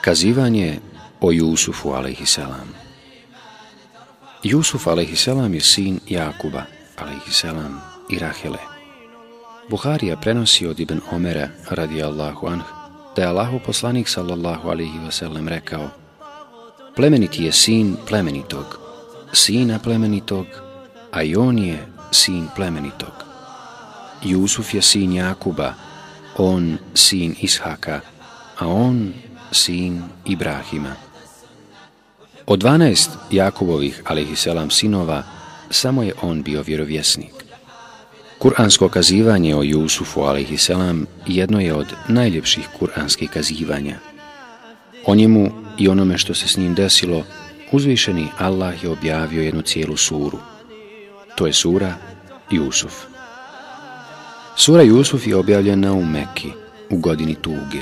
Kazivanje o Jusufu a.s. Jusuf a.s. je sin Jakuba a.s. i Rahele. Buharija prenosi od Ibn Omera radijallahu anh da je Allahu poslanik sallallahu alaihi wasallam rekao Plemeniti je sin plemenitog, sina plemenitog, a i on je sin plemenitog. Jusuf je sin Jakuba, on sin Ishaka, a on sin Ibrahima. Od dvanaest Jakubovih, alaihisselam, sinova, samo je on bio vjerovjesnik. Kur'ansko kazivanje o Jusufu, alaihisselam, jedno je od najljepših kur'anskih kazivanja. O njemu i onome što se s njim desilo, uzvišeni Allah je objavio jednu cijelu suru. To je sura Jusuf. Sura Jusuf je objavljena u Mekki, u godini tuge,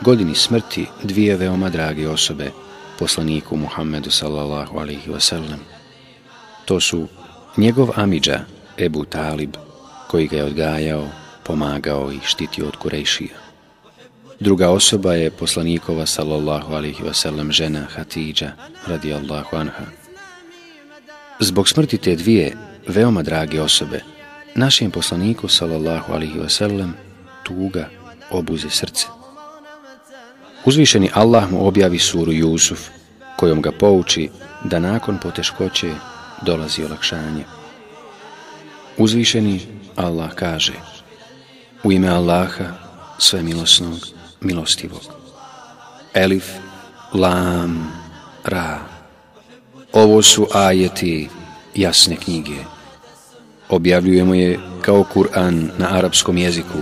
godini smrti dvije veoma drage osobe, poslaniku Muhammedu sallallahu alaihi wasallam. To su njegov amidža, Ebu Talib, koji ga je odgajao, pomagao i štitio od Kurejšija. Druga osoba je poslanikova sallallahu alaihi wasallam žena Hatidža radijallahu anha. Zbog smrti te dvije veoma drage osobe, našem poslaniku sallallahu alaihi wasallam tuga obuze srce. Uzvišeni Allah mu objavi suru Jusuf, kojom ga pouči da nakon poteškoće dolazi olakšanje. Uzvišeni Allah kaže U ime Allaha, sve milosnog, milostivog. Elif, Lam, Ra. Ovo su ajeti jasne knjige. Objavljujemo je kao Kur'an na arapskom jeziku,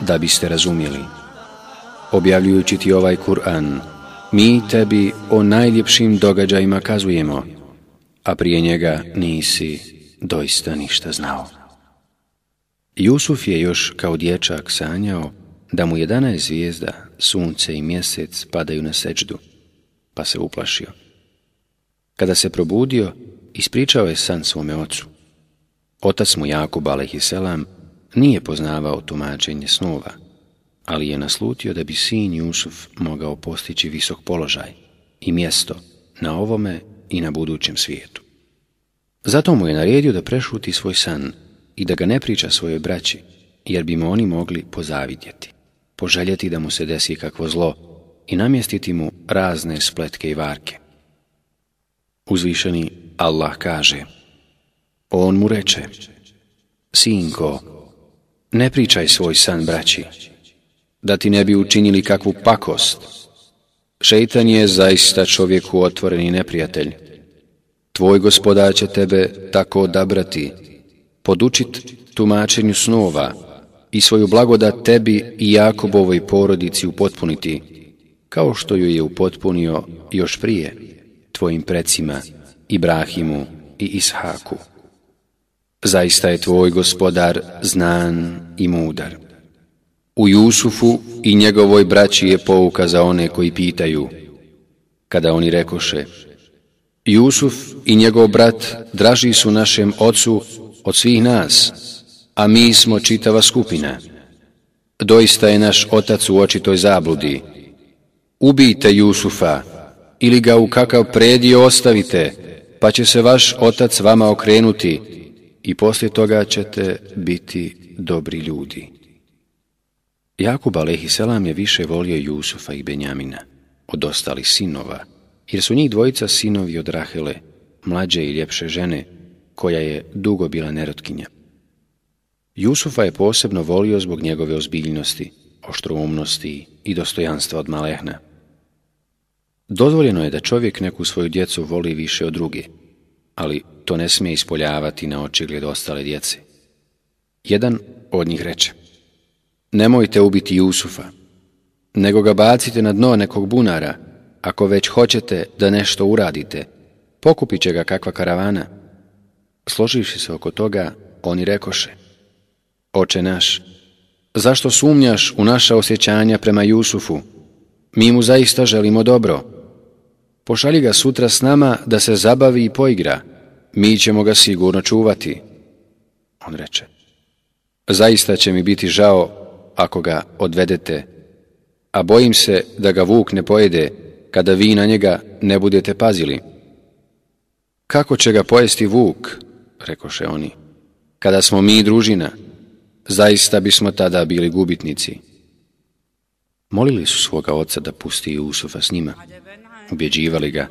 da biste razumjeli. Objavljujući ti ovaj Kur'an, mi tebi o najljepšim događajima kazujemo, a prije njega nisi doista ništa znao. Jusuf je još kao dječak sanjao da mu jedanaest zvijezda, sunce i mjesec padaju na sečdu, pa se uplašio. Kada se probudio, ispričao je san svome ocu. Otac mu Jakub selam nije poznavao tumačenje snova, ali je naslutio da bi sin Jusuf mogao postići visok položaj i mjesto na ovome i na budućem svijetu. Zato mu je naredio da prešuti svoj san i da ga ne priča svojoj braći, jer bi mu oni mogli pozavidjeti, poželjeti da mu se desi kakvo zlo i namjestiti mu razne spletke i varke. Uzvišeni Allah kaže, on mu reče, Sinko, ne pričaj svoj san braći, da ti ne bi učinili kakvu pakost. Šeitan je zaista čovjeku otvoreni neprijatelj. Tvoj gospodar će tebe tako odabrati, podučit tumačenju snova i svoju blagodat tebi i Jakobovoj porodici upotpuniti, kao što ju je upotpunio još prije tvojim precima Ibrahimu i Ishaku. Zaista je tvoj gospodar znan i mudar. U Jusufu i njegovoj braći je pouka za one koji pitaju, kada oni rekoše, Jusuf i njegov brat draži su našem ocu od svih nas, a mi smo čitava skupina. Doista je naš otac u očitoj zabludi. Ubijte Jusufa ili ga u kakav predio ostavite, pa će se vaš otac vama okrenuti i poslije toga ćete biti dobri ljudi. Jakub a.s. je više volio Jusufa i Benjamina od ostalih sinova, jer su njih dvojica sinovi od Rahele, mlađe i ljepše žene, koja je dugo bila nerotkinja. Jusufa je posebno volio zbog njegove ozbiljnosti, oštroumnosti i dostojanstva od malehna. Dozvoljeno je da čovjek neku svoju djecu voli više od druge, ali to ne smije ispoljavati na očigled ostale djece. Jedan od njih reče, nemojte ubiti Jusufa, nego ga bacite na dno nekog bunara, ako već hoćete da nešto uradite, pokupit će ga kakva karavana. Složivši se oko toga, oni rekoše, Oče naš, zašto sumnjaš u naša osjećanja prema Jusufu? Mi mu zaista želimo dobro. Pošalji ga sutra s nama da se zabavi i poigra. Mi ćemo ga sigurno čuvati. On reče, zaista će mi biti žao ako ga odvedete, a bojim se da ga vuk ne pojede kada vi na njega ne budete pazili. Kako će ga pojesti vuk, rekoše oni, kada smo mi družina, zaista bismo tada bili gubitnici. Molili su svoga oca da pusti Jusufa s njima, ubjeđivali ga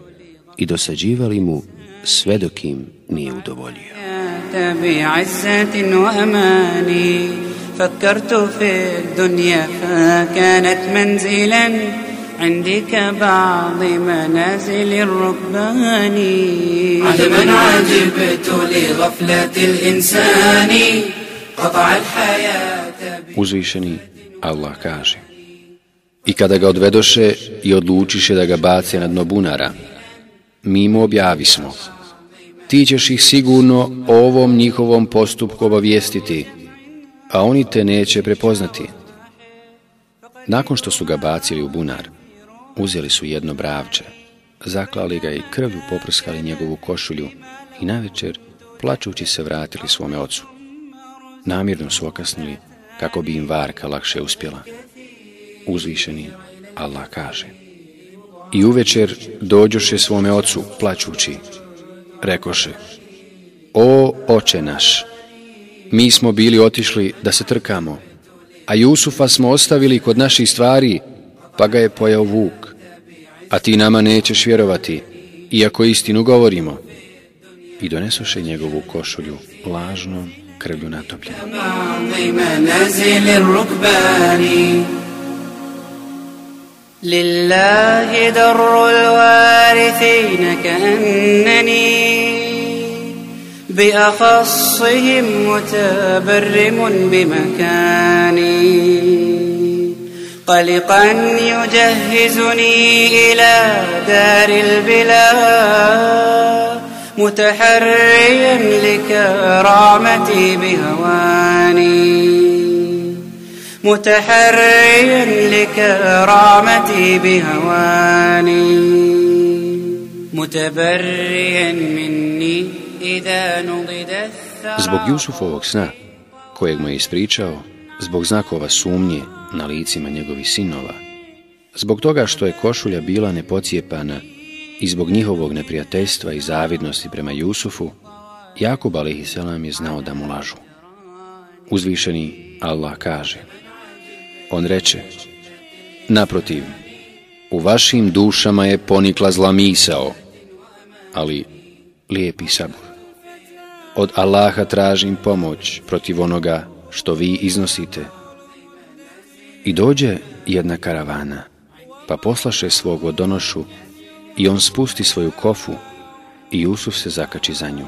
i dosađivali mu sve dok im nije udovoljio. بعزة وأماني فكرت في الدنيا فكانت منزلا عندي كبعض منازل الركبان عجبا عجبت لغفلة الإنسان قطع الحياة Uzvišeni Allah kaže I kada ga odvedoše i odlučiše da ga bace na dno bunara, mi mu objavismo. Ti ćeš ih sigurno ovom njihovom postupku obavijestiti, a oni te neće prepoznati. Nakon što su ga bacili u bunar, uzeli su jedno bravče, zaklali ga i krvju poprskali njegovu košulju i navečer, plačući se, vratili svome ocu. Namirno su okasnili kako bi im varka lakše uspjela. Uzvišeni Allah kaže. I uvečer dođoše svome ocu plačući, rekoše, O oče naš, mi smo bili otišli da se trkamo, a Jusufa smo ostavili kod naših stvari, pa ga je pojao vuk. A ti nama nećeš vjerovati, iako istinu govorimo. I donesoše njegovu košulju lažnom krvlju natopljenu. لله در الوارثين كأنني بأخصهم متبرم بمكاني. قلقا يجهزني إلى دار البلا متحريا لكرامتي بهواني. متحريا لكرامتي بهواني متبريا مني إذا نضد الثرى Zbog Jusufovog sna, kojeg mu je ispričao, zbog znakova sumnje na licima njegovih sinova, zbog toga što je košulja bila nepocijepana i zbog njihovog neprijateljstva i zavidnosti prema Jusufu, Jakub a.s. je znao da mu lažu. Uzvišeni Allah kaže, on reče, naprotiv, u vašim dušama je ponikla zla misao, ali lijepi sabor. Od Allaha tražim pomoć protiv onoga što vi iznosite. I dođe jedna karavana, pa poslaše svog vodonošu i on spusti svoju kofu i Jusuf se zakači za nju.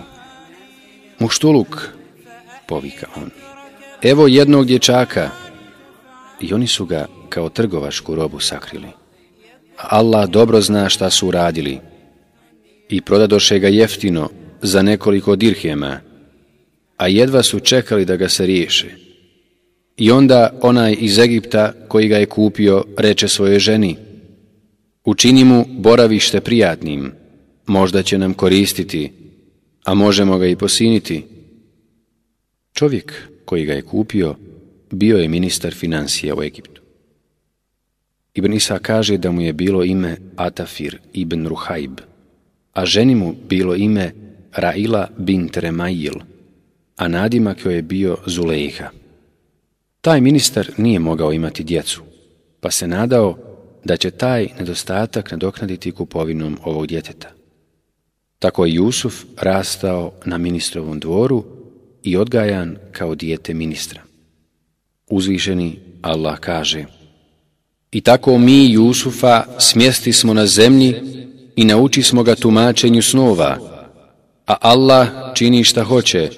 Muštuluk, povika on, evo jednog dječaka. I oni su ga kao trgovačku robu sakrili. Allah dobro zna šta su uradili i prodadoše ga jeftino za nekoliko dirhema, a jedva su čekali da ga se riješe. I onda onaj iz Egipta koji ga je kupio reče svojoj ženi, učini mu boravište prijatnim, možda će nam koristiti, a možemo ga i posiniti. Čovjek koji ga je kupio bio je ministar financija u Egiptu. Ibn Isa kaže da mu je bilo ime Atafir ibn Ruhaib, a ženi mu bilo ime Raila bint Remail, a nadimak joj je bio Zulejha. Taj ministar nije mogao imati djecu, pa se nadao da će taj nedostatak nadoknaditi kupovinom ovog djeteta. Tako je Jusuf rastao na ministrovom dvoru i odgajan kao dijete ministra. Uzvišeni Allah kaže I tako mi Jusufa smjesti smo na zemlji i nauči smo ga tumačenju snova, a Allah čini šta hoće,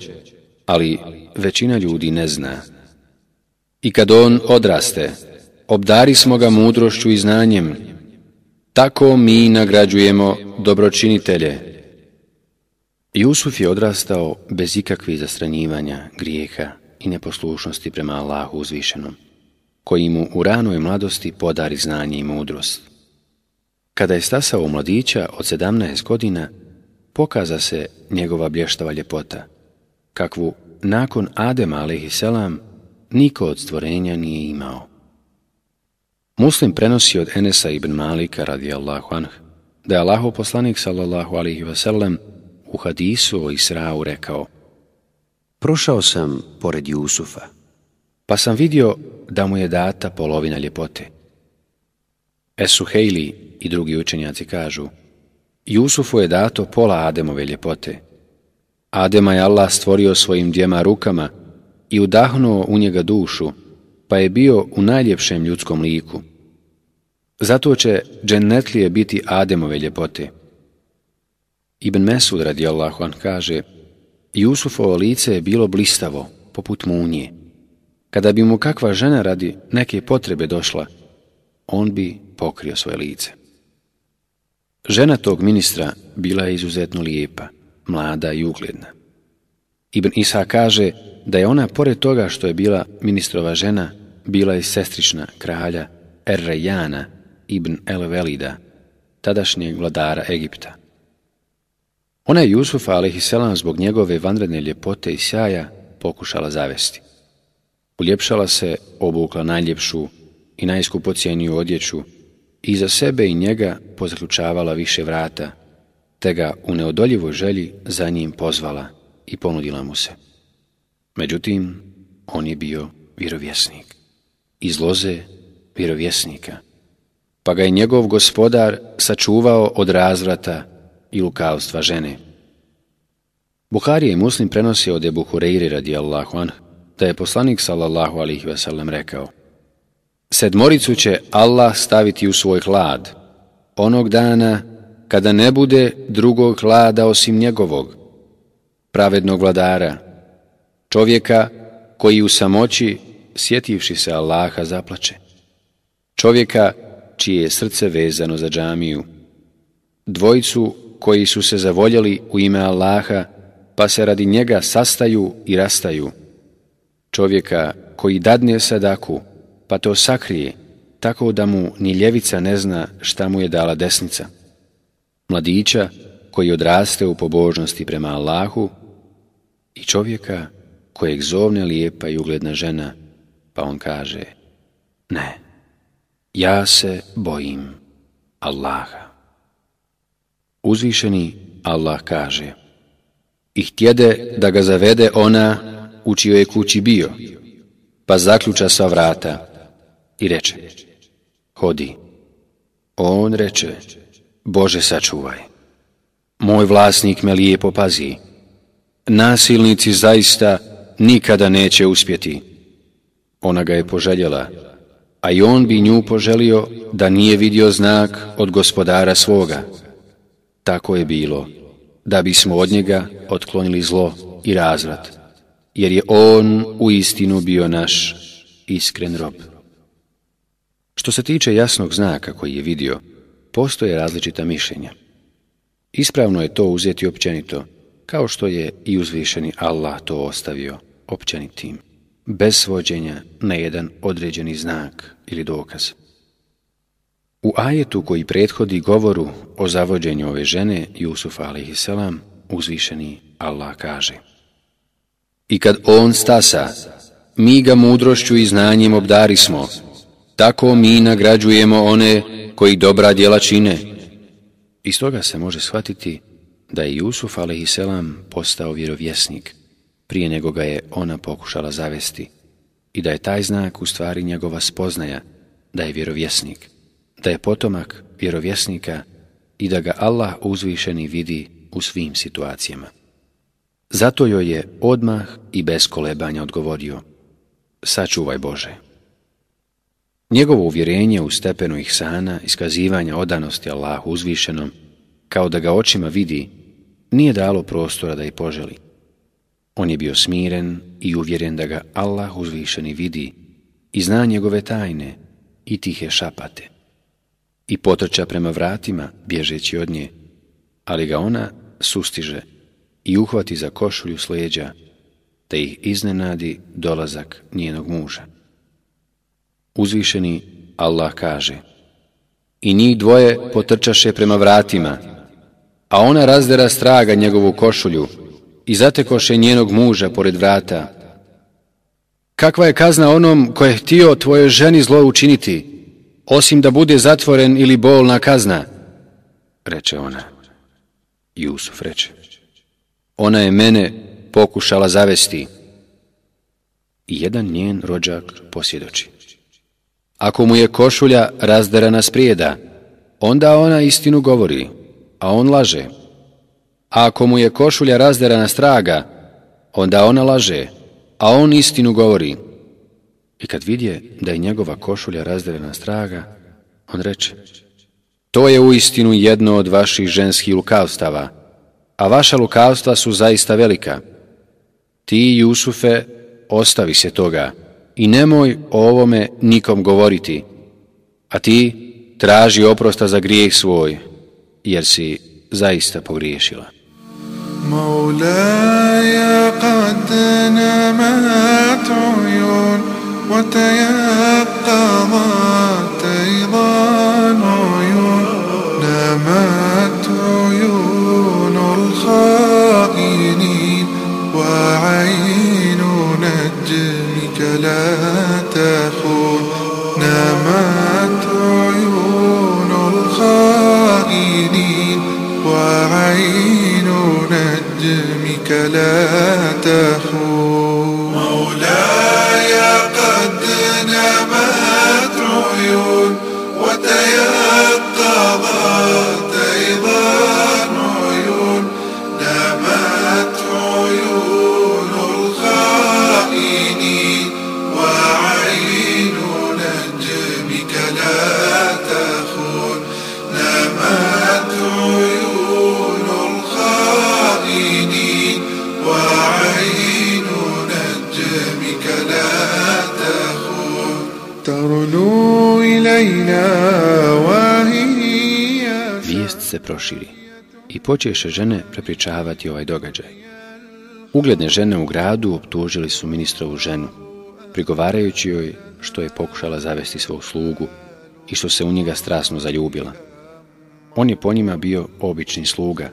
ali većina ljudi ne zna. I kad on odraste, obdari smo ga mudrošću i znanjem, tako mi nagrađujemo dobročinitelje. Jusuf je odrastao bez ikakvih zastranjivanja, grijeha i neposlušnosti prema Allahu uzvišenom, koji mu u ranoj mladosti podari znanje i mudrost. Kada je stasao mladića od 17 godina, pokaza se njegova blještava ljepota, kakvu nakon Adema a.s. niko od stvorenja nije imao. Muslim prenosi od Enesa ibn Malika radijallahu anh da je Allahov poslanik sallallahu alihi wasallam u hadisu o Israu rekao Prošao sam pored Jusufa. Pa sam vidio da mu je data polovina ljepote. Esuhejli i drugi učenjaci kažu Jusufu je dato pola Ademove ljepote. Adema je Allah stvorio svojim dvijema rukama i udahnuo u njega dušu, pa je bio u najljepšem ljudskom liku. Zato će džennetlije biti Ademove ljepote. Ibn Mesud radijallahu an kaže Jusufovo lice je bilo blistavo, poput munje. Kada bi mu kakva žena radi neke potrebe došla, on bi pokrio svoje lice. Žena tog ministra bila je izuzetno lijepa, mlada i ugledna. Ibn Isa kaže da je ona, pored toga što je bila ministrova žena, bila i sestrična kralja Errejana ibn El-Velida, tadašnjeg vladara Egipta. Ona je Jusufa, a.s. zbog njegove vanredne ljepote i sjaja pokušala zavesti. Uljepšala se, obukla najljepšu i najskupocijeniju odjeću i za sebe i njega pozaklučavala više vrata, te ga u neodoljivoj želji za njim pozvala i ponudila mu se. Međutim, on je bio vjerovjesnik. Iz loze vjerovjesnika. Pa ga je njegov gospodar sačuvao od razvrata i lukavstva žene. Buhari i Muslim prenosi od Ebu Hureyri radijallahu anh, da je poslanik sallallahu alihi wasallam rekao Sedmoricu će Allah staviti u svoj hlad, onog dana kada ne bude drugog hlada osim njegovog, pravednog vladara, čovjeka koji u samoći, sjetivši se Allaha, zaplače, čovjeka čije je srce vezano za džamiju, dvojicu koji su se zavoljeli u ime Allaha, pa se radi njega sastaju i rastaju, čovjeka koji dadne sadaku, pa to sakrije, tako da mu ni ljevica ne zna šta mu je dala desnica. Mladića koji odraste u pobožnosti prema Allahu i čovjeka kojeg zovne lijepa i ugledna žena, pa on kaže, ne, ja se bojim Allaha. Uzvišeni Allah kaže, i htjede da ga zavede ona u čijoj je kući bio, pa zaključa sva vrata i reče, hodi. On reče, Bože sačuvaj, moj vlasnik me lijepo pazi, nasilnici zaista nikada neće uspjeti. Ona ga je poželjela, a i on bi nju poželio da nije vidio znak od gospodara svoga. Tako je bilo, da bismo od njega otklonili zlo i razvrat, jer je on u istinu bio naš iskren rob. Što se tiče jasnog znaka koji je vidio, postoje različita mišljenja. Ispravno je to uzeti općenito, kao što je i uzvišeni Allah to ostavio općenitim, bez svođenja na jedan određeni znak ili dokaz. U ajetu koji prethodi govoru o zavođenju ove žene, Jusuf a.s. uzvišeni Allah kaže I kad on stasa, mi ga mudrošću i znanjem obdarismo, tako mi nagrađujemo one koji dobra djela čine. Iz toga se može shvatiti da je Jusuf a.s. postao vjerovjesnik prije nego ga je ona pokušala zavesti i da je taj znak u stvari njegova spoznaja da je vjerovjesnik, da je potomak vjerovjesnika i da ga Allah uzvišeni vidi u svim situacijama. Zato joj je odmah i bez kolebanja odgovorio Sačuvaj Bože. Njegovo uvjerenje u stepenu ihsana, iskazivanja odanosti Allahu uzvišenom, kao da ga očima vidi, nije dalo prostora da i poželi. On je bio smiren i uvjeren da ga Allah uzvišeni vidi i zna njegove tajne i tihe šapate. I potrča prema vratima, bježeći od nje, ali ga ona sustiže i uhvati za košulju sleđa, te ih iznenadi dolazak njenog muža. Uzvišeni Allah kaže I njih dvoje potrčaše prema vratima, a ona razdera straga njegovu košulju i zatekoše njenog muža pored vrata. kakva je kazna onom ko je htio tvojoj ženi zlo učiniti, osim da bude zatvoren ili bolna kazna? Reče ona. Jusuf reče. Ona je mene pokušala zavesti. I jedan njen rođak posjedoči. Ako mu je košulja razderana sprijeda, onda ona istinu govori, a on laže. A ako mu je košulja razderana straga, onda ona laže, a on istinu govori. I kad vidje da je njegova košulja razderana straga, on reče, to je u istinu jedno od vaših ženskih lukavstava, a vaša lukavstva su zaista velika. Ti, Jusufe, ostavi se toga i nemoj o ovome nikom govoriti, a ti traži oprosta za grijeh svoj, jer si zaista pogriješila. مولاي قد نمت عيون وتيقظت أيضا عيون نمت عيون الخائنين وعين نجمك لا تخون. نمت عيون الخائنين وعين نجمك لا تخون. Proširi i počeše žene prepričavati ovaj događaj. Ugledne žene u gradu optužili su ministrovu ženu, prigovarajući joj što je pokušala zavesti svog slugu i što se u njega strasno zaljubila. On je po njima bio obični sluga,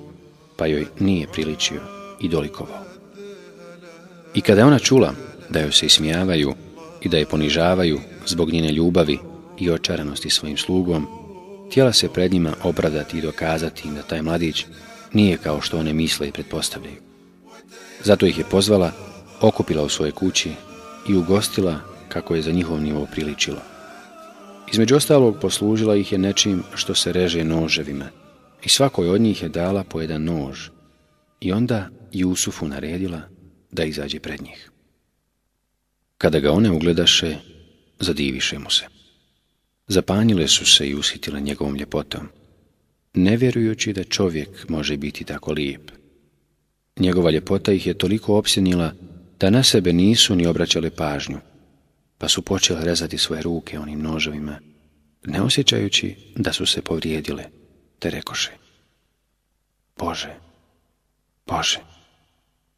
pa joj nije priličio i dolikovao. I kada je ona čula da joj se ismijavaju i da je ponižavaju zbog njene ljubavi i očaranosti svojim slugom, htjela se pred njima obradati i dokazati im da taj mladić nije kao što one misle i pretpostavljaju. Zato ih je pozvala, okupila u svoje kući i ugostila kako je za njihov nivo priličilo. Između ostalog poslužila ih je nečim što se reže noževima i svakoj od njih je dala po jedan nož i onda Jusufu naredila da izađe pred njih. Kada ga one ugledaše, zadiviše mu se. Zapanjile su se i usitile njegovom ljepotom, ne vjerujući da čovjek može biti tako lijep. Njegova ljepota ih je toliko opsjenila da na sebe nisu ni obraćale pažnju, pa su počele rezati svoje ruke onim noževima, ne osjećajući da su se povrijedile, te rekoše. Bože, Bože,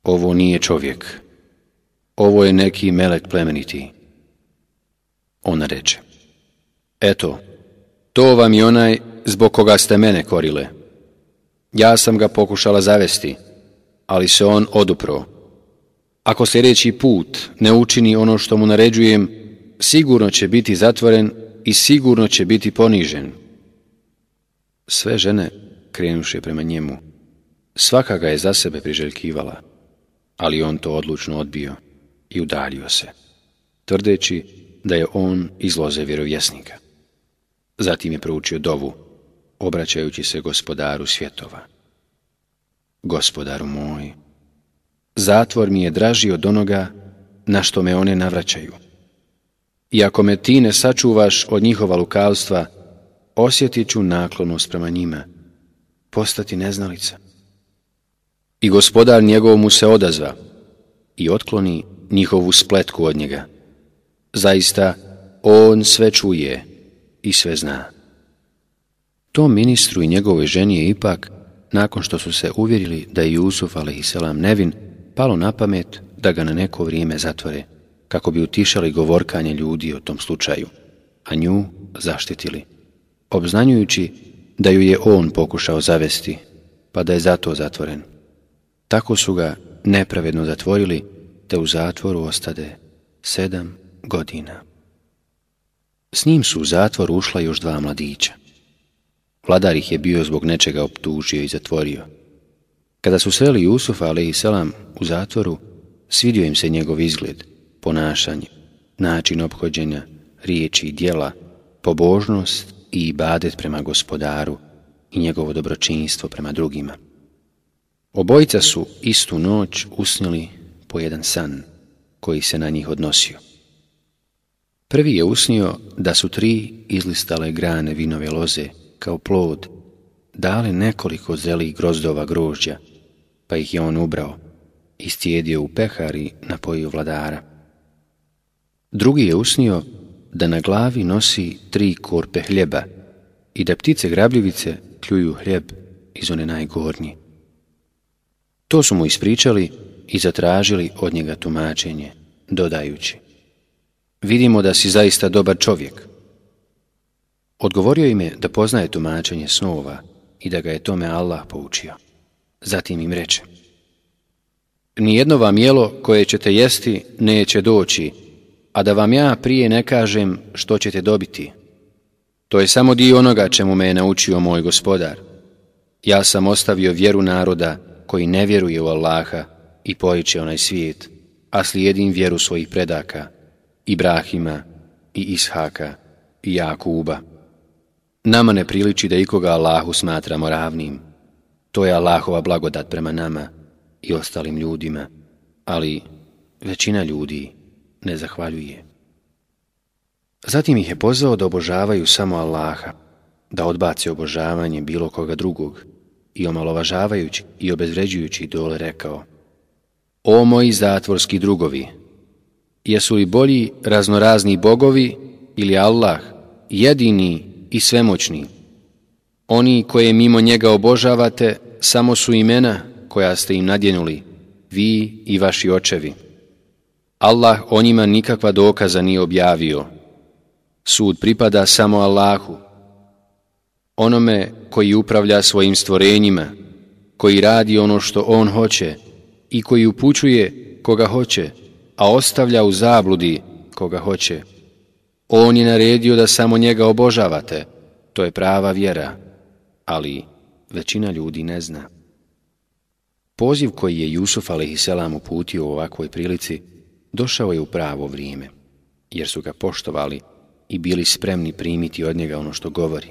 ovo nije čovjek, ovo je neki melek plemeniti. Ona reče, eto, to vam je onaj zbog koga ste mene korile. Ja sam ga pokušala zavesti, ali se on odupro. Ako sljedeći put ne učini ono što mu naređujem, sigurno će biti zatvoren i sigurno će biti ponižen. Sve žene krenuše prema njemu. Svaka ga je za sebe priželjkivala, ali on to odlučno odbio i udaljio se, tvrdeći da je on iz loze vjerovjesnika. Zatim je proučio dovu, obraćajući se gospodaru svjetova. Gospodaru moj, zatvor mi je draži od onoga na što me one navraćaju. I ako me ti ne sačuvaš od njihova lukavstva, osjetit ću naklonost prema njima, postati neznalica. I gospodar njegov mu se odazva i otkloni njihovu spletku od njega. Zaista, on sve čuje i sve zna. Tom ministru i njegovoj ženi je ipak, nakon što su se uvjerili da je Jusuf a.s. nevin, palo na pamet da ga na neko vrijeme zatvore, kako bi utišali govorkanje ljudi o tom slučaju, a nju zaštitili, obznanjujući da ju je on pokušao zavesti, pa da je zato zatvoren. Tako su ga nepravedno zatvorili, te u zatvoru ostade sedam godina. S njim su u zatvor ušla još dva mladića. Vladar ih je bio zbog nečega optužio i zatvorio. Kada su sreli Jusufa, ali i selam, u zatvoru, svidio im se njegov izgled, ponašanje, način obhođenja, riječi i dijela, pobožnost i ibadet prema gospodaru i njegovo dobročinstvo prema drugima. Obojica su istu noć usnili po jedan san koji se na njih odnosio. Prvi je usnio da su tri izlistale grane vinove loze kao plod, dale nekoliko zelih grozdova grožđa, pa ih je on ubrao, istijedio u pehari napojio vladara. Drugi je usnio da na glavi nosi tri korpe hljeba i da ptice grabljivice kljuju hljeb iz one najgornje. To su mu ispričali i zatražili od njega tumačenje, dodajući Vidimo da si zaista dobar čovjek. Odgovorio im je da poznaje tumačenje snova i da ga je tome Allah poučio. Zatim im reče Nijedno vam jelo koje ćete jesti neće doći, a da vam ja prije ne kažem što ćete dobiti. To je samo dio onoga čemu me je naučio moj gospodar. Ja sam ostavio vjeru naroda koji ne vjeruje u Allaha i poriče onaj svijet, a slijedim vjeru svojih predaka, Ibrahima i Ishaka i Jakuba. Nama ne priliči da ikoga Allahu smatramo ravnim. To je Allahova blagodat prema nama i ostalim ljudima, ali većina ljudi ne zahvaljuje. Zatim ih je pozvao da obožavaju samo Allaha, da odbace obožavanje bilo koga drugog i omalovažavajući i obezvređujući dole rekao O moji zatvorski drugovi, jesu li bolji raznorazni bogovi ili Allah, jedini i svemoćni? Oni koje mimo njega obožavate samo su imena koja ste im nadjenuli, vi i vaši očevi. Allah o njima nikakva dokaza nije objavio. Sud pripada samo Allahu, onome koji upravlja svojim stvorenjima, koji radi ono što on hoće i koji upućuje koga hoće, a ostavlja u zabludi koga hoće. On je naredio da samo njega obožavate, to je prava vjera, ali većina ljudi ne zna. Poziv koji je Jusuf a.s. uputio u ovakvoj prilici došao je u pravo vrijeme, jer su ga poštovali i bili spremni primiti od njega ono što govori.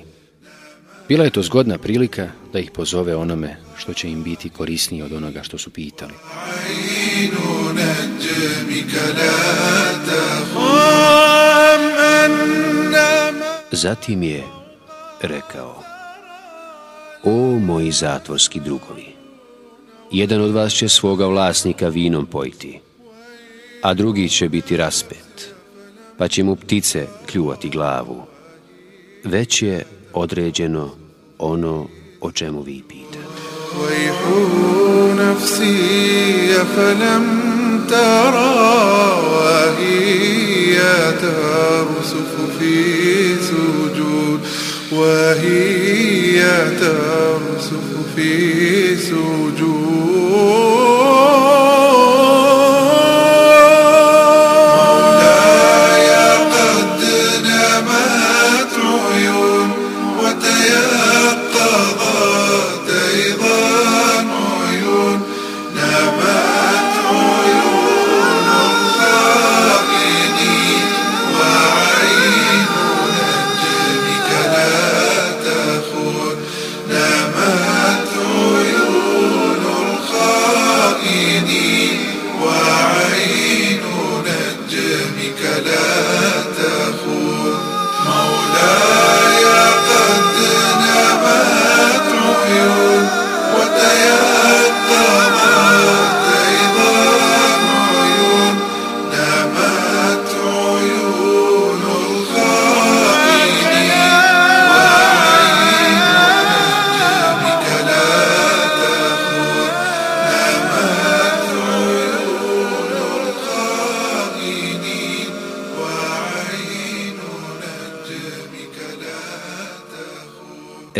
Bila je to zgodna prilika da ih pozove onome što će im biti korisnije od onoga što su pitali. Zatim je rekao O moji zatvorski drugovi, jedan od vas će svoga vlasnika vinom pojiti, a drugi će biti raspet, pa će mu ptice kljuvati glavu. Već je određeno ono o čemu vi pitate. ويحو نفسي فلم ترى وهي ترسف في سجود وهي ترسف في سجود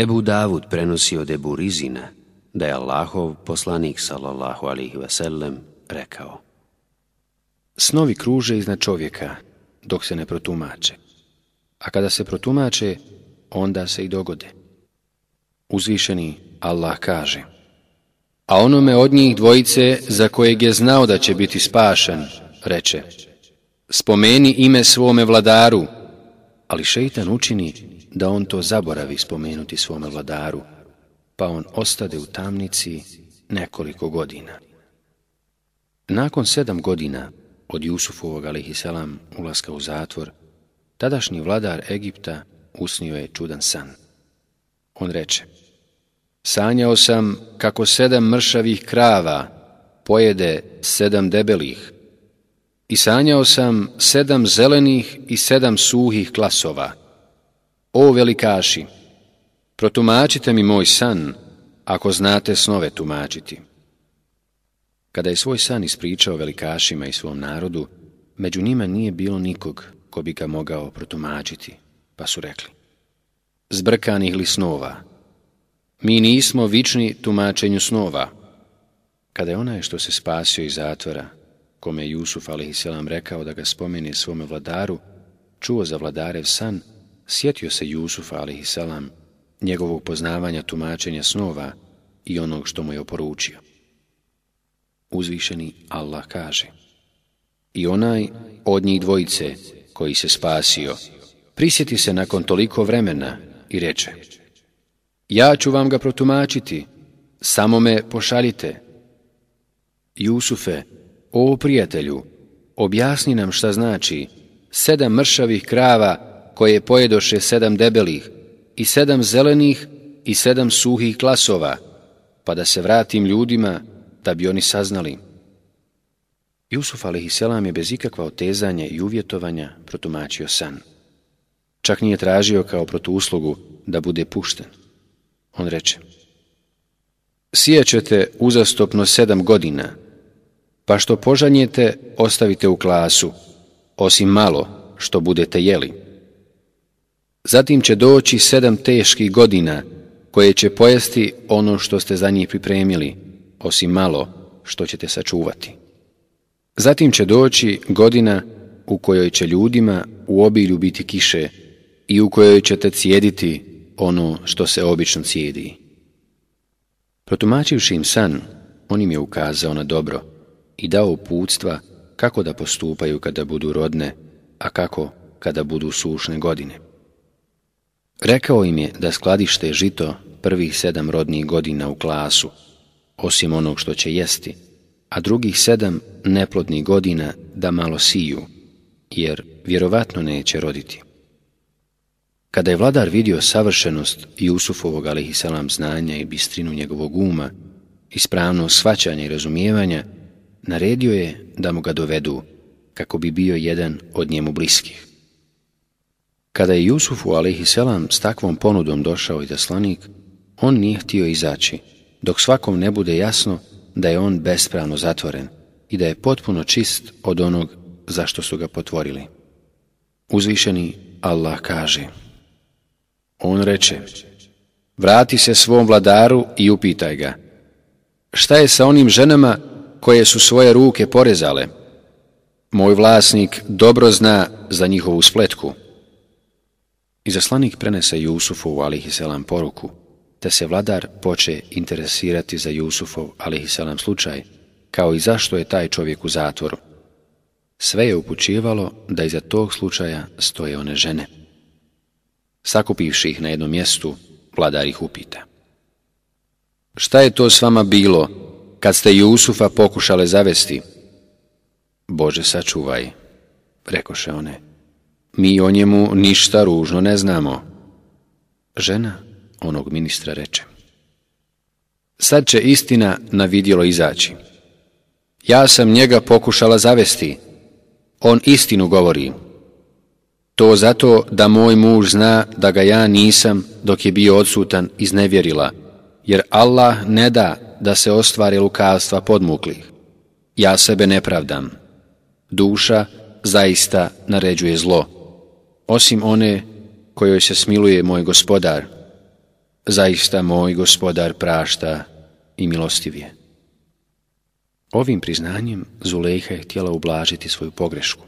Ebu Davud prenosi od Ebu Rizina da je Allahov poslanik sallallahu alihi wasallam rekao Snovi kruže iznad čovjeka, dok se ne protumače. A kada se protumače, onda se i dogode. Uzvišeni Allah kaže A onome od njih dvojice za kojeg je znao da će biti spašen, reče Spomeni ime svome vladaru, ali šeitan učini da on to zaboravi spomenuti svome vladaru, pa on ostade u tamnici nekoliko godina. Nakon sedam godina od Jusufovog alihiselam ulaska u zatvor, tadašnji vladar Egipta usnio je čudan san. On reče, sanjao sam kako sedam mršavih krava pojede sedam debelih i sanjao sam sedam zelenih i sedam suhih klasova. O velikaši, protumačite mi moj san, ako znate snove tumačiti. Kada je svoj san ispričao velikašima i svom narodu, među njima nije bilo nikog ko bi ga mogao protumačiti, pa su rekli. Zbrkanih li snova? Mi nismo vični tumačenju snova. Kada je onaj što se spasio iz zatvora, kome je Jusuf a.s. rekao da ga spomeni svome vladaru, čuo za vladarev san, sjetio se Jusuf a.s. njegovog poznavanja tumačenja snova i onog što mu je oporučio. Uzvišeni Allah kaže I onaj od njih dvojice koji se spasio, prisjeti se nakon toliko vremena i reče Ja ću vam ga protumačiti, samo me pošaljite. Jusufe, o prijatelju, objasni nam šta znači sedam mršavih krava koje pojedoše sedam debelih i sedam zelenih i sedam suhih klasova, pa da se vratim ljudima da bi oni saznali. Jusuf a.s. je bez ikakva otezanja i uvjetovanja protumačio san. Čak nije tražio kao protuuslugu da bude pušten. On reče, Sijećete uzastopno sedam godina, pa što požanjete, ostavite u klasu, osim malo što budete jeli. Zatim će doći sedam teških godina, koje će pojesti ono što ste za njih pripremili, osim malo što ćete sačuvati. Zatim će doći godina u kojoj će ljudima u obilju biti kiše i u kojoj ćete cijediti ono što se obično cijedi. Protumačivši im san, on im je ukazao na dobro i dao uputstva kako da postupaju kada budu rodne, a kako kada budu sušne godine. Rekao im je da skladište žito prvih sedam rodnih godina u klasu, osim onog što će jesti, a drugih sedam neplodnih godina da malo siju, jer vjerovatno neće roditi. Kada je vladar vidio savršenost Jusufovog alihisalam znanja i bistrinu njegovog uma, ispravno svaćanja i razumijevanja, naredio je da mu ga dovedu, kako bi bio jedan od njemu bliskih. Kada je Jusufu alihisalam s takvom ponudom došao i zaslanik, on nije htio izaći, dok svakom ne bude jasno da je on bespravno zatvoren i da je potpuno čist od onog zašto su ga potvorili. Uzvišeni Allah kaže On reče Vrati se svom vladaru i upitaj ga Šta je sa onim ženama koje su svoje ruke porezale? Moj vlasnik dobro zna za njihovu spletku. I zaslanik prenese Jusufu alihiselam poruku te se vladar poče interesirati za Jusufov, alihisalam, slučaj, kao i zašto je taj čovjek u zatvoru. Sve je upućivalo da iza tog slučaja stoje one žene. Sakupivši ih na jednom mjestu, vladar ih upita. Šta je to s vama bilo, kad ste Jusufa pokušale zavesti? Bože, sačuvaj, rekoše one. Mi o njemu ništa ružno ne znamo. Žena onog ministra reče. Sad će istina na vidjelo izaći. Ja sam njega pokušala zavesti. On istinu govori. To zato da moj muž zna da ga ja nisam dok je bio odsutan iznevjerila, jer Allah ne da da se ostvari lukavstva podmuklih. Ja sebe ne pravdam. Duša zaista naređuje zlo, osim one kojoj se smiluje moj gospodar, Zaista moj gospodar prašta i milostiv je. Ovim priznanjem Zulejha je htjela ublažiti svoju pogrešku.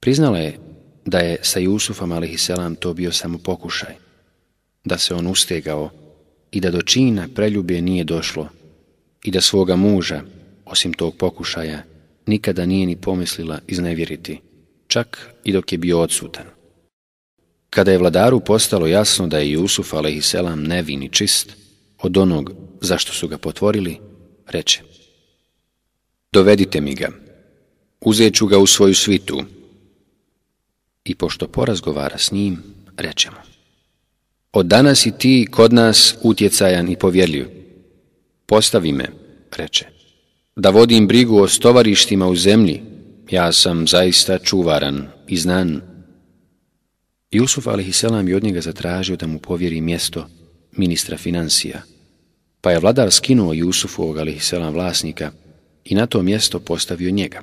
Priznala je da je sa Jusufom a.s. to bio samo pokušaj, da se on ustegao i da do čina preljubje nije došlo i da svoga muža, osim tog pokušaja, nikada nije ni pomislila iznevjeriti, čak i dok je bio odsutan. Kada je vladaru postalo jasno da je Jusuf a.s. nevin i čist od onog zašto su ga potvorili, reče Dovedite mi ga, uzet ću ga u svoju svitu. I pošto porazgovara s njim, reče mu Od danas i ti kod nas utjecajan i povjerljiv. Postavi me, reče, da vodim brigu o stovarištima u zemlji, ja sam zaista čuvaran i znan. Jusuf a.s. je od njega zatražio da mu povjeri mjesto ministra financija, pa je vladar skinuo Jusufovog a.s. vlasnika i na to mjesto postavio njega.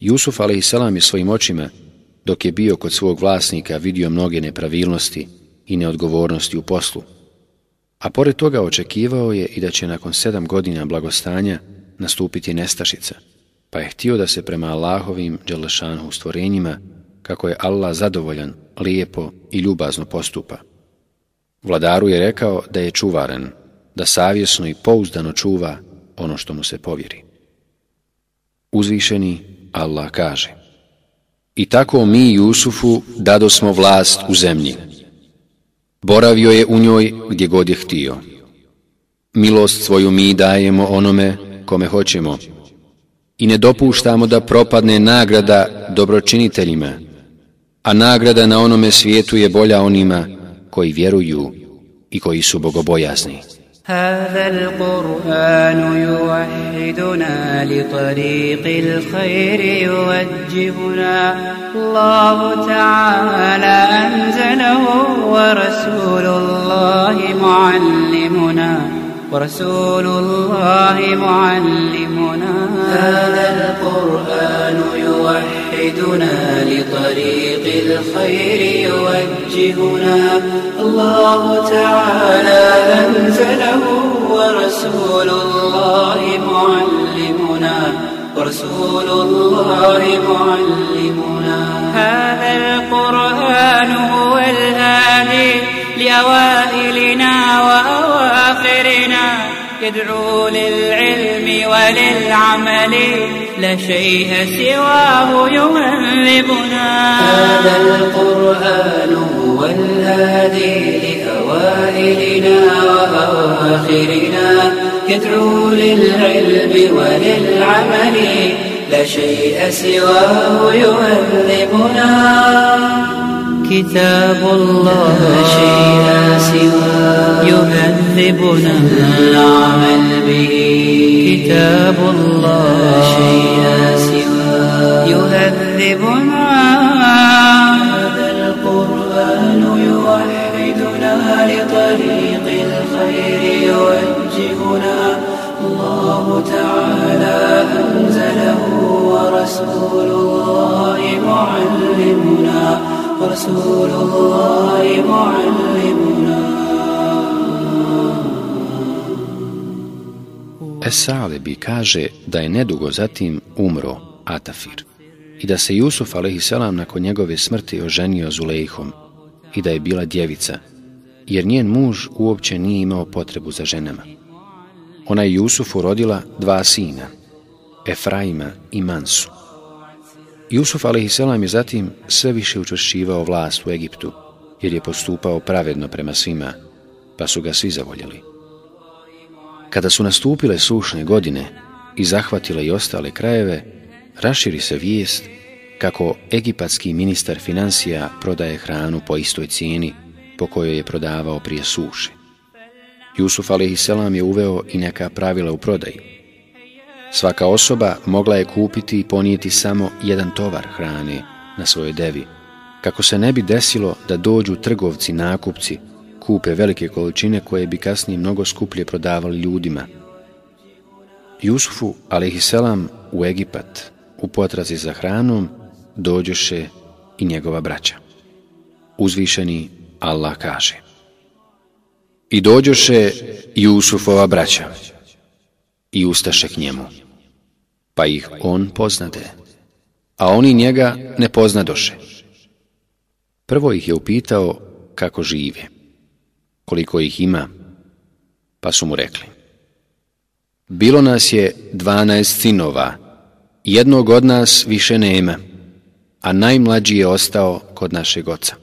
Jusuf a.s. je svojim očima, dok je bio kod svog vlasnika, vidio mnoge nepravilnosti i neodgovornosti u poslu, a pored toga očekivao je i da će nakon sedam godina blagostanja nastupiti nestašica, pa je htio da se prema Allahovim dželešanu stvorenjima, kako je Allah zadovoljan, lijepo i ljubazno postupa. Vladaru je rekao da je čuvaran, da savjesno i pouzdano čuva ono što mu se povjeri. Uzvišeni Allah kaže I tako mi Jusufu dado smo vlast u zemlji. Boravio je u njoj gdje god je htio. Milost svoju mi dajemo onome kome hoćemo i ne dopuštamo da propadne nagrada dobročiniteljima, a nagrada na onome svijetu je bolja onima koji vjeruju i koji su bogobojazni. هذا القرآن يوحدنا لطريق الخير يوجهنا الله تعالى أنزله ورسول الله معلمنا ورسول الله معلمنا. هذا القرآن يوحدنا لطريق الخير يوجهنا. الله تعالى أنزله ورسول الله معلمنا. ورسول الله معلمنا. هذا القرآن هو الهادي لأوائلنا وأواخرنا يدعو للعلم وللعمل لا شيء سواه يهذبنا هذا القرآن هو الهادي لأوائلنا وأواخرنا. يدعو للعلم وللعمل لا شيء سواه يهذبنا كتاب الله لا شيء سواه. يهذبنا العمل به. كتاب لا الله شيء سواه. يهذبنا هذا القرآن يوحدنا لطريق الخير يوجهنا. الله تعالى أنزله ورسول الله معلمنا. ورسول الله معلمنا Esalebi kaže da je nedugo zatim umro Atafir i da se Jusuf a.s. nakon njegove smrti oženio Zulejhom i da je bila djevica, jer njen muž uopće nije imao potrebu za ženama. Ona je Jusufu rodila dva sina, Efraima i Mansu. Jusuf a.s. je zatim sve više učvršćivao vlast u Egiptu, jer je postupao pravedno prema svima, pa su ga svi zavoljeli. Kada su nastupile sušne godine i zahvatile i ostale krajeve, raširi se vijest kako egipatski ministar financija prodaje hranu po istoj cijeni po kojoj je prodavao prije suše. Jusuf a.s. je uveo i neka pravila u prodaji. Svaka osoba mogla je kupiti i ponijeti samo jedan tovar hrane na svojoj devi, kako se ne bi desilo da dođu trgovci, nakupci, kupe velike količine koje bi kasnije mnogo skuplje prodavali ljudima. Jusufu, a.s. u Egipat, u potrazi za hranom, dođoše i njegova braća. Uzvišeni Allah kaže I dođoše Jusufova braća i ustaše k njemu. Pa ih on poznade, a oni njega ne poznadoše. Prvo ih je upitao kako žive, koliko ih ima, pa su mu rekli. Bilo nas je dvanaest sinova, jednog od nas više nema, a najmlađi je ostao kod našeg oca.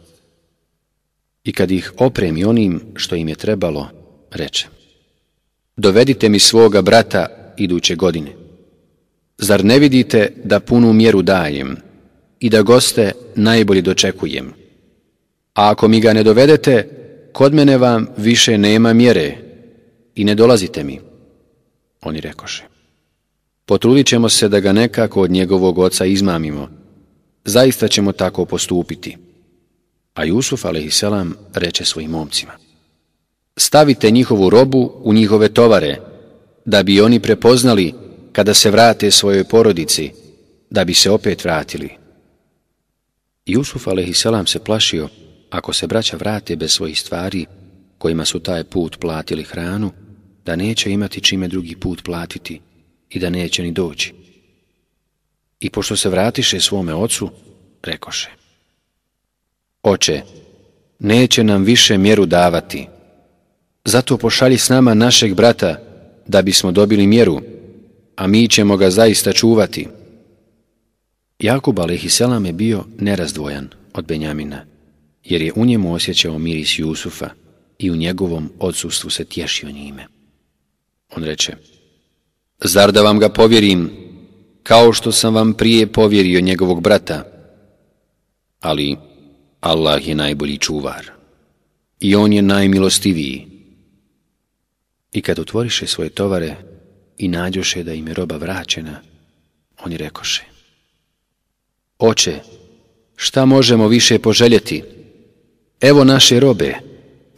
I kad ih opremi onim što im je trebalo, reče. Dovedite mi svoga brata iduće godine. Zar ne vidite da punu mjeru dajem i da goste najbolje dočekujem? A ako mi ga ne dovedete, kod mene vam više nema mjere i ne dolazite mi. Oni rekoše. Potrudit ćemo se da ga nekako od njegovog oca izmamimo. Zaista ćemo tako postupiti. A Jusuf a.s. reče svojim momcima. Stavite njihovu robu u njihove tovare, da bi oni prepoznali kada se vrate svojoj porodici, da bi se opet vratili. Jusuf a.s. se plašio, ako se braća vrate bez svojih stvari, kojima su taj put platili hranu, da neće imati čime drugi put platiti i da neće ni doći. I pošto se vratiše svome ocu, rekoše. Oče, neće nam više mjeru davati, zato pošalji s nama našeg brata da bismo dobili mjeru, a mi ćemo ga zaista čuvati. Jakub a.s. je bio nerazdvojan od Benjamina, jer je u njemu osjećao miris Jusufa i u njegovom odsustvu se tješio njime. On reče, zar da vam ga povjerim, kao što sam vam prije povjerio njegovog brata? Ali Allah je najbolji čuvar i on je najmilostiviji. I kad otvoriše svoje tovare i nađoše da im je roba vraćena, oni rekoše, Oče, šta možemo više poželjeti? Evo naše robe,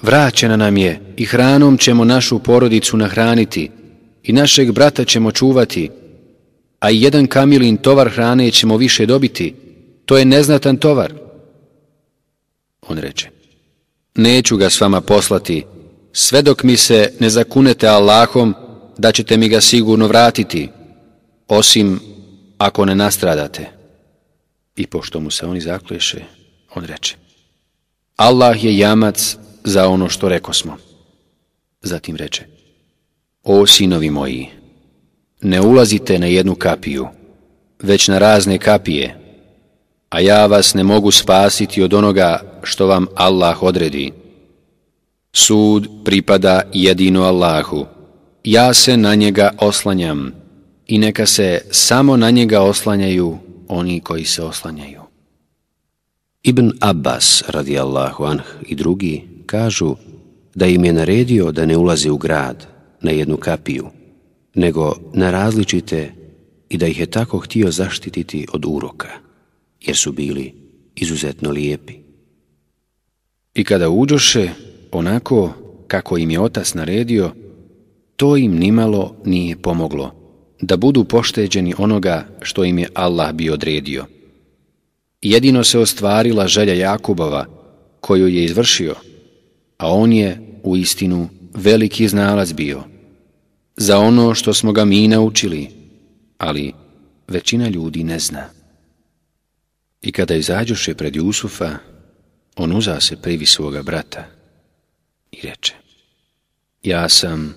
vraćena nam je i hranom ćemo našu porodicu nahraniti i našeg brata ćemo čuvati, a i jedan kamilin tovar hrane ćemo više dobiti, to je neznatan tovar. On reče, neću ga s vama poslati, sve dok mi se ne zakunete Allahom da ćete mi ga sigurno vratiti, osim ako ne nastradate. I pošto mu se oni zakleše, on reče, Allah je jamac za ono što reko smo. Zatim reče, o sinovi moji, ne ulazite na jednu kapiju, već na razne kapije, a ja vas ne mogu spasiti od onoga što vam Allah odredi. Sud pripada jedino Allahu. Ja se na njega oslanjam i neka se samo na njega oslanjaju oni koji se oslanjaju. Ibn Abbas, radijallahu anh, i drugi kažu da im je naredio da ne ulaze u grad na jednu kapiju, nego na različite i da ih je tako htio zaštititi od uroka, jer su bili izuzetno lijepi. I kada uđoše, onako kako im je otac naredio, to im nimalo nije pomoglo, da budu pošteđeni onoga što im je Allah bio odredio. Jedino se ostvarila želja Jakubova, koju je izvršio, a on je u istinu veliki znalac bio. Za ono što smo ga mi naučili, ali većina ljudi ne zna. I kada izađuše pred Jusufa, on uza se privi svoga brata i reče Ja sam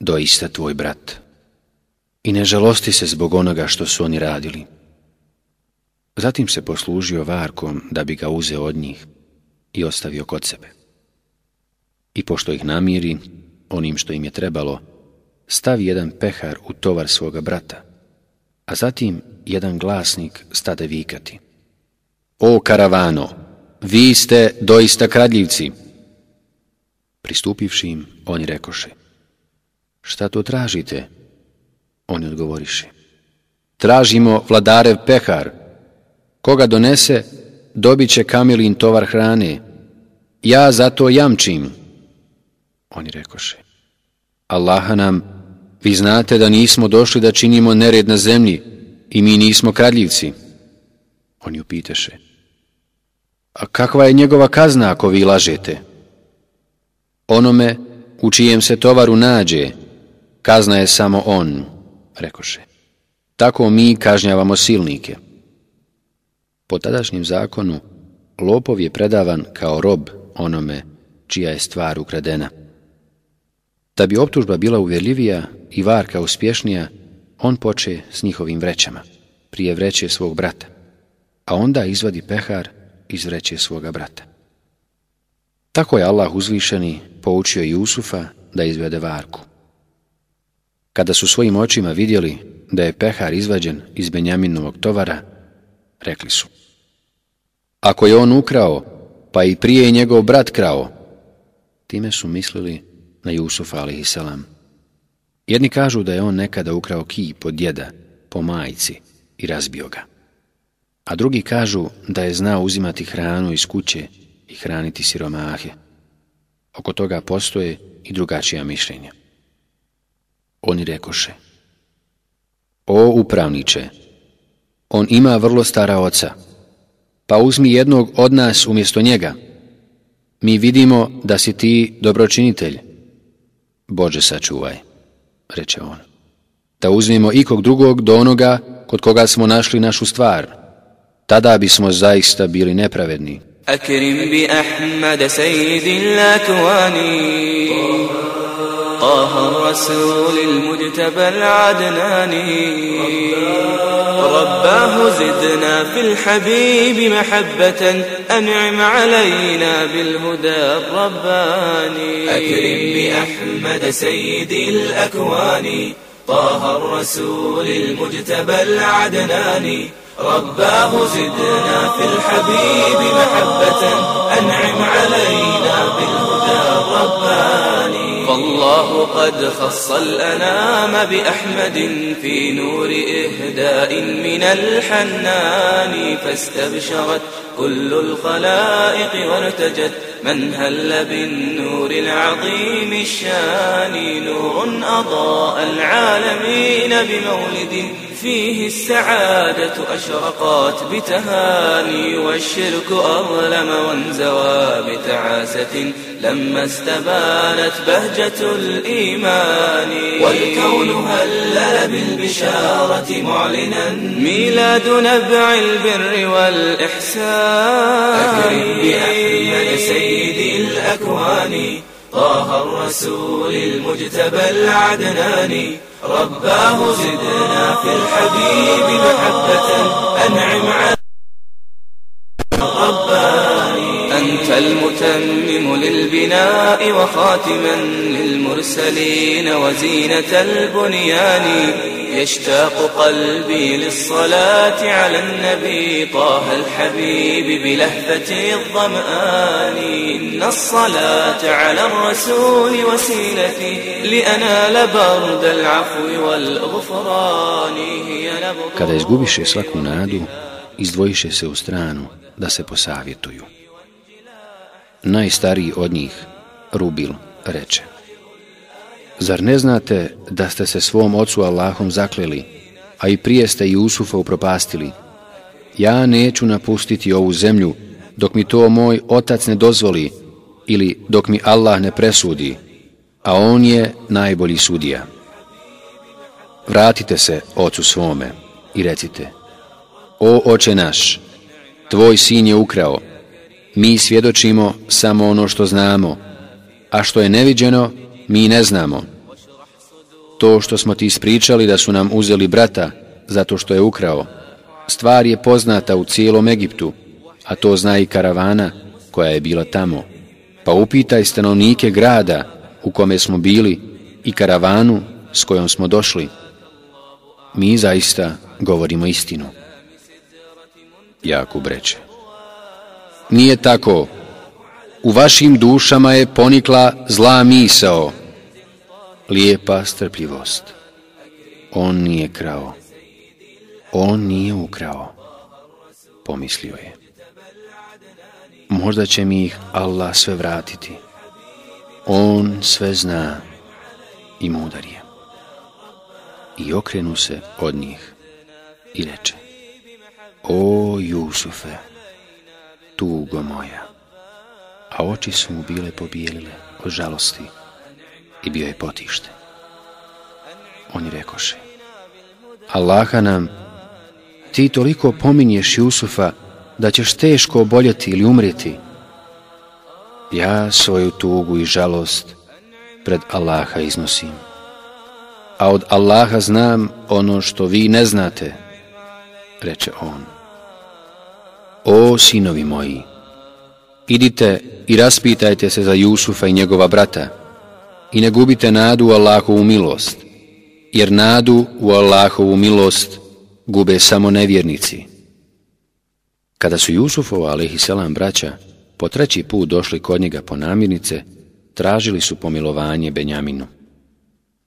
doista tvoj brat i ne žalosti se zbog onoga što su oni radili. Zatim se poslužio varkom da bi ga uzeo od njih i ostavio kod sebe. I pošto ih namiri, onim što im je trebalo, stavi jedan pehar u tovar svoga brata, a zatim jedan glasnik stade vikati. O karavano, vi ste doista kradljivci. Pristupivši im, oni rekoše, šta to tražite? Oni odgovoriše, tražimo vladarev pehar, koga donese, dobit će kamilin tovar hrane, ja zato jamčim. Oni rekoše, Allaha nam, vi znate da nismo došli da činimo nered na zemlji i mi nismo kradljivci. Oni upiteše, a kakva je njegova kazna ako vi lažete? Onome u čijem se tovaru nađe, kazna je samo on, rekoše. Tako mi kažnjavamo silnike. Po tadašnjem zakonu, lopov je predavan kao rob onome čija je stvar ukradena. Da bi optužba bila uvjerljivija i varka uspješnija, on poče s njihovim vrećama, prije vreće svog brata, a onda izvadi pehar iz vreće svoga brata. Tako je Allah uzvišeni poučio Jusufa da izvede varku. Kada su svojim očima vidjeli da je pehar izvađen iz Benjaminovog tovara, rekli su Ako je on ukrao, pa i prije je njegov brat krao, time su mislili na Jusufa a.s. Jedni kažu da je on nekada ukrao kip od djeda, po majci i razbio ga. A drugi kažu da je znao uzimati hranu iz kuće i hraniti siromahe. Oko toga postoje i drugačija mišljenja. Oni rekoše, O upravniče, on ima vrlo stara oca, pa uzmi jednog od nas umjesto njega. Mi vidimo da si ti dobročinitelj. Bože sačuvaj, reče on. Da uzmimo ikog drugog do onoga kod koga smo našli našu stvar. Tada bismo zaista bili nepravedni. أكرم بأحمد سيد الأكوان. طه الرسول المجتبى العدناني رباه زدنا في الحبيب محبة أنعم علينا بالهدى الرباني. أكرم بأحمد سيد الأكوان. طه الرسول المجتبى العدناني رباه زدنا في الحبيب محبة أنعم علينا بالهدى الرباني. فالله قد خص الأنام بأحمد في نور إهداء من الحنان فاستبشرت كل الخلائق وارتجت من هل بالنور العظيم الشان. نور أضاء العالمين بمولد فيه السعادة أشرقات بتهاني والشرك أظلم وانزوى بتعاسة لما استبانت بهجة الإيمان. والكون هلل بالبشارة معلنا. ميلاد نبع البر والإحسان. أكرم بأحمد سيد الأكوان. طه الرسول المجتبى العدناني. رباه زدنا في الحبيب محبة أنعم على الرباني أنت المتمم للبناء وخاتما للمرسلين وزينة البنيان. يشتاق قلبي للصلاة على النبي طه الحبيب بلهفة الظمآن إن الصلاة على الرسول وسيلتي لأنال برد العفو والغفران هي Kada izgubiše svaku nadu, izdvojiše se u stranu da se posavjetuju. Najstariji od njih, Rubil, reče Zar ne znate da ste se svom ocu Allahom zakleli, a i prije ste Jusufa upropastili? Ja neću napustiti ovu zemlju dok mi to moj otac ne dozvoli ili dok mi Allah ne presudi, a on je najbolji sudija. Vratite se ocu svome i recite O oče naš, tvoj sin je ukrao, mi svjedočimo samo ono što znamo, a što je neviđeno, mi ne znamo. To što smo ti ispričali da su nam uzeli brata zato što je ukrao, stvar je poznata u cijelom Egiptu, a to zna i karavana koja je bila tamo. Pa upitaj stanovnike grada u kome smo bili i karavanu s kojom smo došli. Mi zaista govorimo istinu. Jakub reče. Nije tako. U vašim dušama je ponikla zla misao. Lijepa strpljivost. On nije krao. On nije ukrao. Pomislio je. Možda će mi ih Allah sve vratiti. On sve zna i mudar je. I okrenu se od njih i reče O Jusufe, tugo moja, a oči su mu bile pobijelile od žalosti i bio je potišten. Oni rekoše, Allaha nam, ti toliko pominješ Jusufa da ćeš teško oboljeti ili umrijeti. Ja svoju tugu i žalost pred Allaha iznosim. A od Allaha znam ono što vi ne znate, reče on. O sinovi moji, idite i raspitajte se za Jusufa i njegova brata i ne gubite nadu u Allahovu milost, jer nadu u Allahovu milost gube samo nevjernici. Kada su Jusufova, alaihissalam, braća, po treći put došli kod njega po namirnice, tražili su pomilovanje Benjaminu.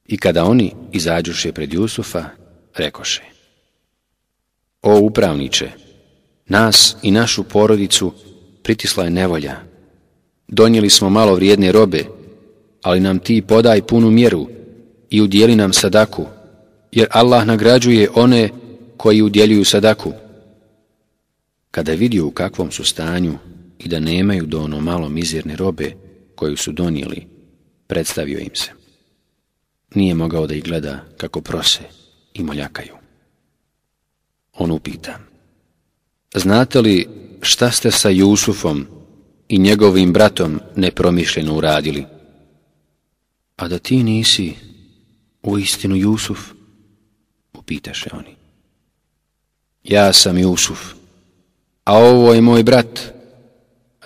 I kada oni izađuše pred Jusufa, rekoše O upravniče, nas i našu porodicu pritisla je nevolja. Donijeli smo malo vrijedne robe, ali nam ti podaj punu mjeru i udjeli nam sadaku, jer Allah nagrađuje one koji udjeljuju sadaku. Kada je vidio u kakvom su stanju i da nemaju do ono malo mizerne robe koju su donijeli, predstavio im se. Nije mogao da ih gleda kako prose i moljakaju. On upita, znate li šta ste sa Jusufom i njegovim bratom nepromišljeno uradili? A da ti nisi u istinu Jusuf, upitaše oni. Ja sam Jusuf, a ovo je moj brat,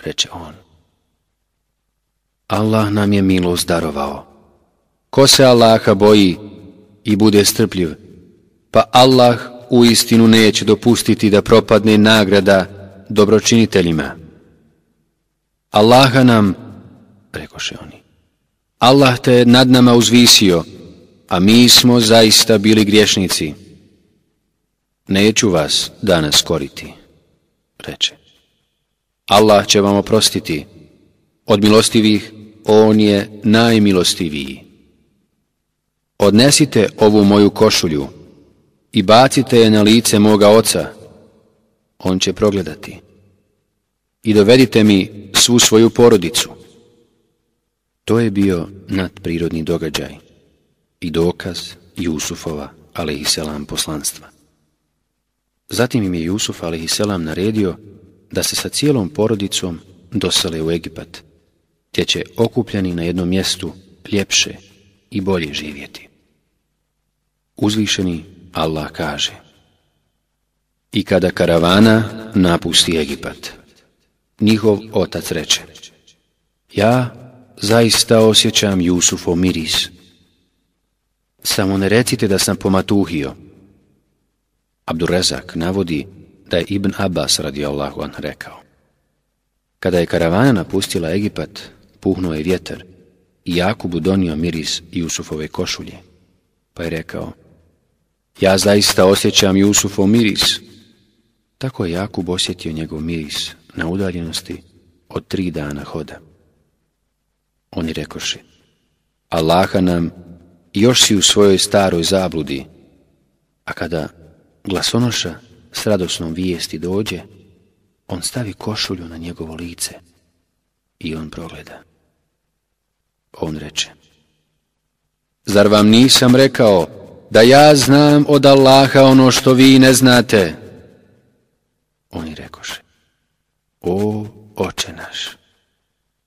reče on. Allah nam je milost darovao. Ko se Allaha boji i bude strpljiv, pa Allah u istinu neće dopustiti da propadne nagrada dobročiniteljima. Allaha nam, rekoše oni, Allah te nad nama uzvisio, a mi smo zaista bili griješnici. Neću vas danas koriti, reče. Allah će vam oprostiti. Od milostivih on je najmilostiviji. Odnesite ovu moju košulju i bacite je na lice moga oca. On će progledati. I dovedite mi svu svoju porodicu. To je bio nadprirodni događaj i dokaz Jusufova, alaihisselam, poslanstva. Zatim im je Jusuf, alaihisselam, naredio da se sa cijelom porodicom dosale u Egipat, te će okupljani na jednom mjestu ljepše i bolje živjeti. Uzvišeni Allah kaže I kada karavana napusti Egipat, njihov otac reče Ja zaista osjećam Jusufov miris. Samo ne recite da sam pomatuhio. Abdurrezak navodi da je Ibn Abbas radijallahu an rekao. Kada je karavana napustila Egipat, puhnuo je vjetar i Jakubu donio miris Jusufove košulje, pa je rekao, ja zaista osjećam Jusufov miris. Tako je Jakub osjetio njegov miris na udaljenosti od tri dana hoda. Oni rekoše, Allaha nam još si u svojoj staroj zabludi, a kada glasonoša s radosnom vijesti dođe, on stavi košulju na njegovo lice i on progleda. On reče, Zar vam nisam rekao da ja znam od Allaha ono što vi ne znate? Oni rekoše, O, oče naš,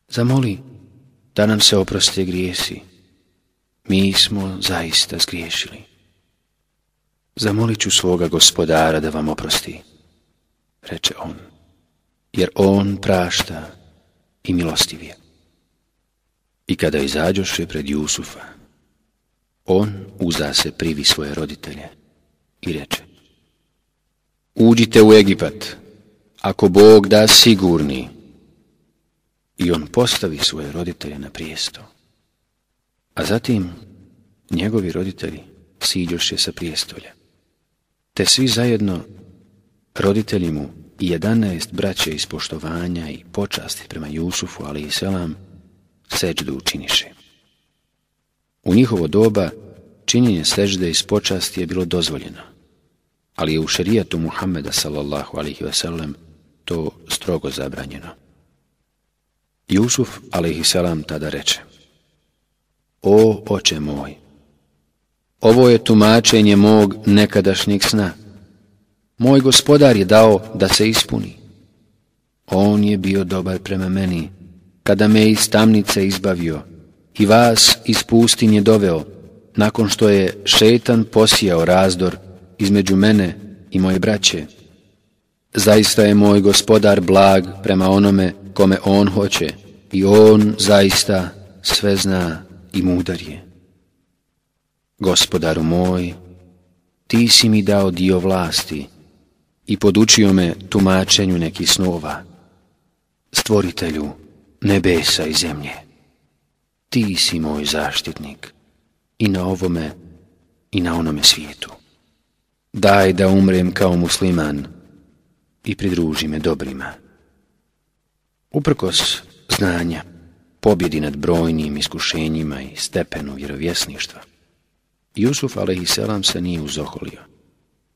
zamoli da nam se oproste grijesi. Mi smo zaista zgriješili. Zamolit ću svoga gospodara da vam oprosti, reče on, jer on prašta i milostiv je. I kada izađoše pred Jusufa, on uza se privi svoje roditelje i reče, uđite u Egipat, ako Bog da sigurni. I on postavi svoje roditelje na prijesto. A zatim njegovi roditelji siđoše sa prijestolja te svi zajedno roditelji mu i jedanaest braće iz poštovanja i počasti prema Jusufu, ali i selam, seđdu učiniše. U njihovo doba činjenje sežde iz počasti je bilo dozvoljeno, ali je u šerijatu Muhammeda sallallahu alihi wasallam to strogo zabranjeno. Jusuf selam tada reče, O oče moj, Ovo je tumačenje mog nekadašnjeg sna. Moj gospodar je dao da se ispuni. On je bio dobar prema meni, kada me iz tamnice izbavio i vas iz pustinje doveo, nakon što je šetan posijao razdor između mene i moje braće. Zaista je moj gospodar blag prema onome kome on hoće i on zaista sve zna i mudar je. Gospodaru moj, ti si mi dao dio vlasti i podučio me tumačenju nekih snova. Stvoritelju nebesa i zemlje, ti si moj zaštitnik i na ovome i na onome svijetu. Daj da umrem kao musliman i pridruži me dobrima. Uprkos znanja, pobjedi nad brojnim iskušenjima i stepenu vjerovjesništva, Jusuf a.s. se nije uzoholio,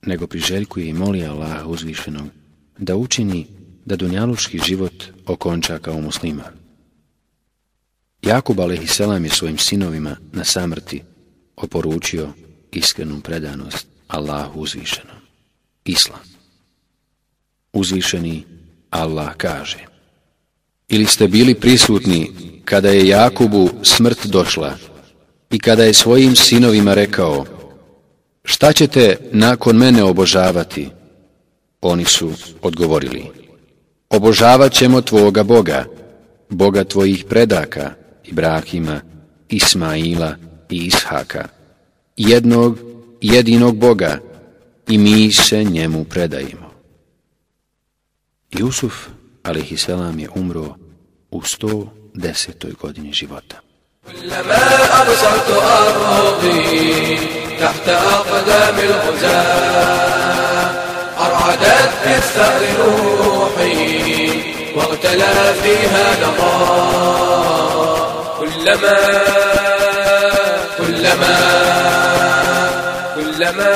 nego priželjkuje i moli Allaha uzvišenog da učini da dunjalučki život okonča kao musliman. Jakub a.s. je svojim sinovima na samrti oporučio iskrenu predanost Allahu uzvišenom. Islam. Uzvišeni Allah kaže Ili ste bili prisutni kada je Jakubu smrt došla i kada je svojim sinovima rekao Šta ćete nakon mene obožavati? Oni su odgovorili Obožavat ćemo tvoga Boga, Boga tvojih predaka, Ibrahima, Ismaila i Ishaka, jednog jedinog Boga i mi se njemu predajemo. Jusuf, alaihisselam, je umro u 110. godini života. كلما أبصرت أرضي تحت أقدام الغزاة أرعدت في الثأر روحي واغتلى فيها نظام كلما كلما كلما